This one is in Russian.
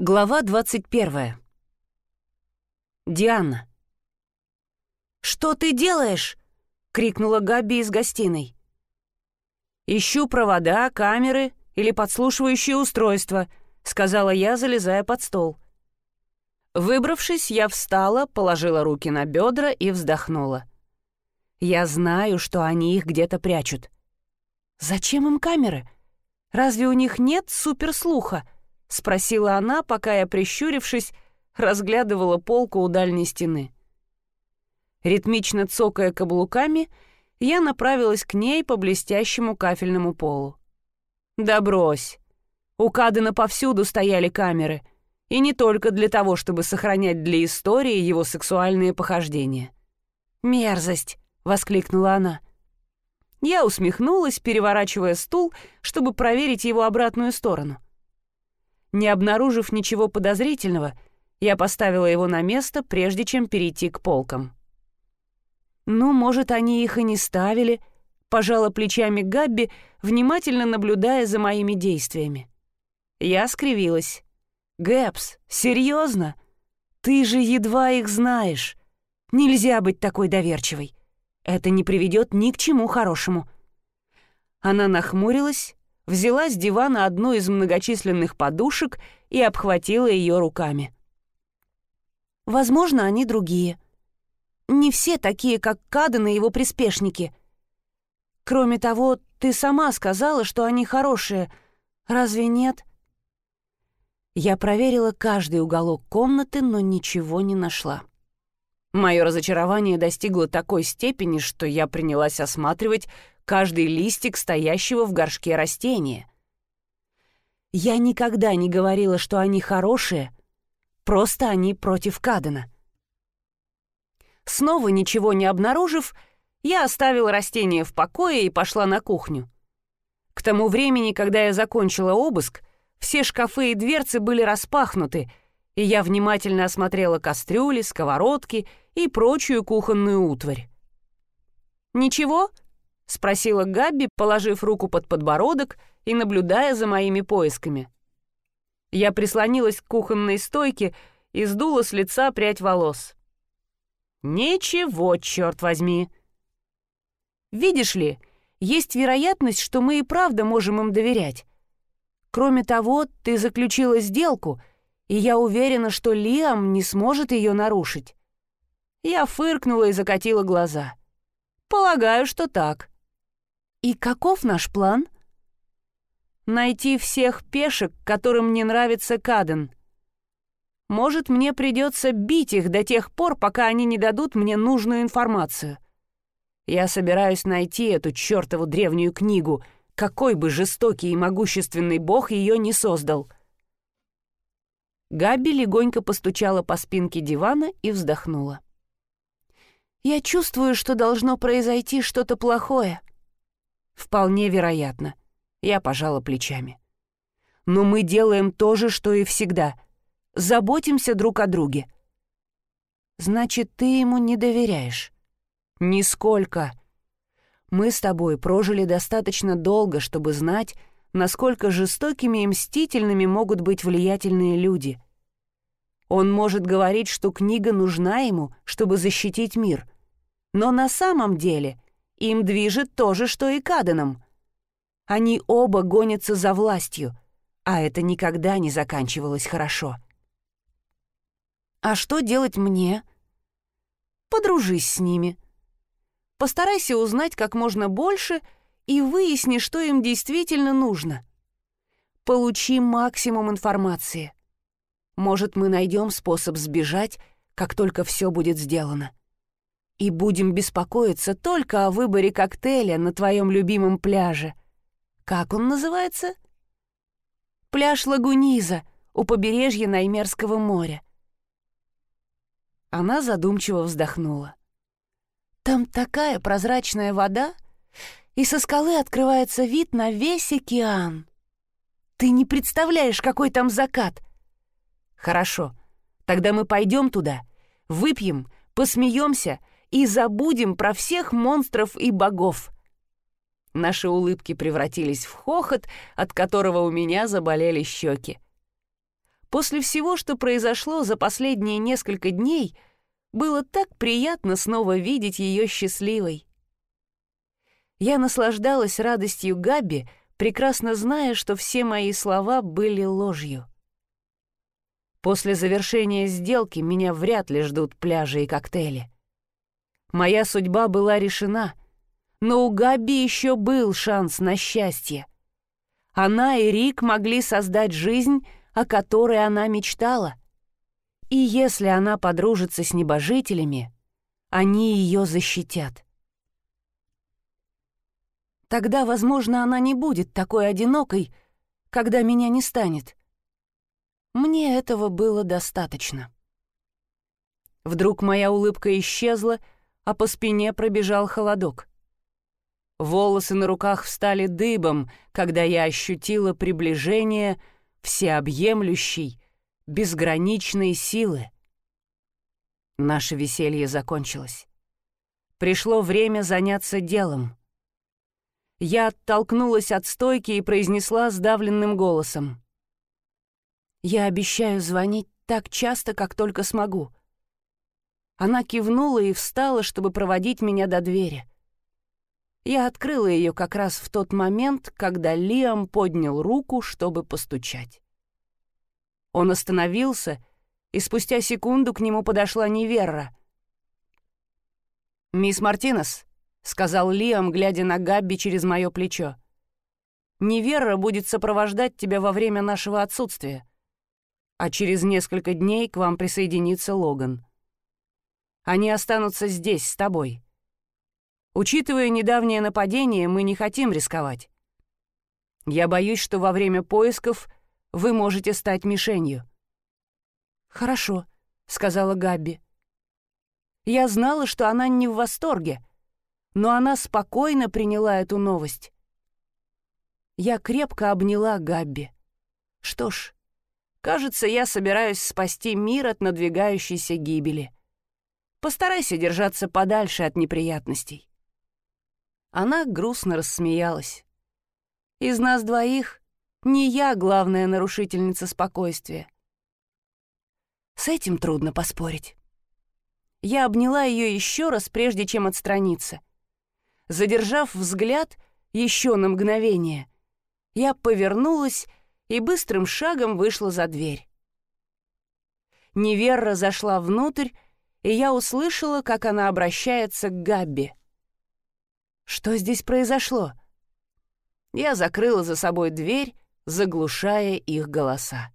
Глава 21. Диана. «Что ты делаешь?» — крикнула Габи из гостиной. «Ищу провода, камеры или подслушивающие устройства», — сказала я, залезая под стол. Выбравшись, я встала, положила руки на бедра и вздохнула. «Я знаю, что они их где-то прячут». «Зачем им камеры? Разве у них нет суперслуха?» — спросила она, пока я, прищурившись, разглядывала полку у дальней стены. Ритмично цокая каблуками, я направилась к ней по блестящему кафельному полу. «Да брось! У Кадена повсюду стояли камеры, и не только для того, чтобы сохранять для истории его сексуальные похождения». «Мерзость!» — воскликнула она. Я усмехнулась, переворачивая стул, чтобы проверить его обратную сторону — не обнаружив ничего подозрительного, я поставила его на место, прежде чем перейти к полкам. «Ну, может, они их и не ставили», — пожала плечами Габби, внимательно наблюдая за моими действиями. Я скривилась. «Гэпс, серьезно? Ты же едва их знаешь. Нельзя быть такой доверчивой. Это не приведет ни к чему хорошему». Она нахмурилась, взяла с дивана одну из многочисленных подушек и обхватила ее руками. «Возможно, они другие. Не все такие, как Каден и его приспешники. Кроме того, ты сама сказала, что они хорошие. Разве нет?» Я проверила каждый уголок комнаты, но ничего не нашла. Мое разочарование достигло такой степени, что я принялась осматривать каждый листик стоящего в горшке растения. Я никогда не говорила, что они хорошие, просто они против Кадена. Снова ничего не обнаружив, я оставила растение в покое и пошла на кухню. К тому времени, когда я закончила обыск, все шкафы и дверцы были распахнуты, и я внимательно осмотрела кастрюли, сковородки и прочую кухонную утварь. «Ничего?» — спросила Габби, положив руку под подбородок и наблюдая за моими поисками. Я прислонилась к кухонной стойке и сдула с лица прядь волос. «Ничего, черт возьми!» «Видишь ли, есть вероятность, что мы и правда можем им доверять. Кроме того, ты заключила сделку, и я уверена, что Лиам не сможет ее нарушить». Я фыркнула и закатила глаза. «Полагаю, что так». «И каков наш план?» «Найти всех пешек, которым не нравится Каден. Может, мне придется бить их до тех пор, пока они не дадут мне нужную информацию. Я собираюсь найти эту чертову древнюю книгу, какой бы жестокий и могущественный бог ее не создал». Габи легонько постучала по спинке дивана и вздохнула. «Я чувствую, что должно произойти что-то плохое. Вполне вероятно. Я пожала плечами. Но мы делаем то же, что и всегда. Заботимся друг о друге. Значит, ты ему не доверяешь? Нисколько. Мы с тобой прожили достаточно долго, чтобы знать, насколько жестокими и мстительными могут быть влиятельные люди. Он может говорить, что книга нужна ему, чтобы защитить мир. Но на самом деле им движет то же, что и Каденом. Они оба гонятся за властью, а это никогда не заканчивалось хорошо. А что делать мне? Подружись с ними. Постарайся узнать как можно больше и выясни, что им действительно нужно. Получи максимум информации. Может, мы найдем способ сбежать, как только все будет сделано и будем беспокоиться только о выборе коктейля на твоем любимом пляже. Как он называется? Пляж Лагуниза у побережья Наймерского моря. Она задумчиво вздохнула. Там такая прозрачная вода, и со скалы открывается вид на весь океан. Ты не представляешь, какой там закат. Хорошо, тогда мы пойдем туда, выпьем, посмеемся и забудем про всех монстров и богов. Наши улыбки превратились в хохот, от которого у меня заболели щеки. После всего, что произошло за последние несколько дней, было так приятно снова видеть ее счастливой. Я наслаждалась радостью Габи, прекрасно зная, что все мои слова были ложью. После завершения сделки меня вряд ли ждут пляжи и коктейли. Моя судьба была решена, но у Габи еще был шанс на счастье. Она и Рик могли создать жизнь, о которой она мечтала. И если она подружится с небожителями, они ее защитят. Тогда, возможно, она не будет такой одинокой, когда меня не станет. Мне этого было достаточно. Вдруг моя улыбка исчезла, а по спине пробежал холодок. Волосы на руках встали дыбом, когда я ощутила приближение всеобъемлющей, безграничной силы. Наше веселье закончилось. Пришло время заняться делом. Я оттолкнулась от стойки и произнесла сдавленным голосом. «Я обещаю звонить так часто, как только смогу». Она кивнула и встала, чтобы проводить меня до двери. Я открыла ее как раз в тот момент, когда Лиам поднял руку, чтобы постучать. Он остановился, и спустя секунду к нему подошла Неверра. «Мисс Мартинес», — сказал Лиам, глядя на Габби через мое плечо, «Неверра будет сопровождать тебя во время нашего отсутствия, а через несколько дней к вам присоединится Логан. Они останутся здесь, с тобой». Учитывая недавнее нападение, мы не хотим рисковать. Я боюсь, что во время поисков вы можете стать мишенью». «Хорошо», — сказала Габби. Я знала, что она не в восторге, но она спокойно приняла эту новость. Я крепко обняла Габби. Что ж, кажется, я собираюсь спасти мир от надвигающейся гибели. Постарайся держаться подальше от неприятностей. Она грустно рассмеялась. «Из нас двоих не я главная нарушительница спокойствия». С этим трудно поспорить. Я обняла ее еще раз, прежде чем отстраниться. Задержав взгляд еще на мгновение, я повернулась и быстрым шагом вышла за дверь. Неверра зашла внутрь, и я услышала, как она обращается к Габби. Что здесь произошло? Я закрыла за собой дверь, заглушая их голоса.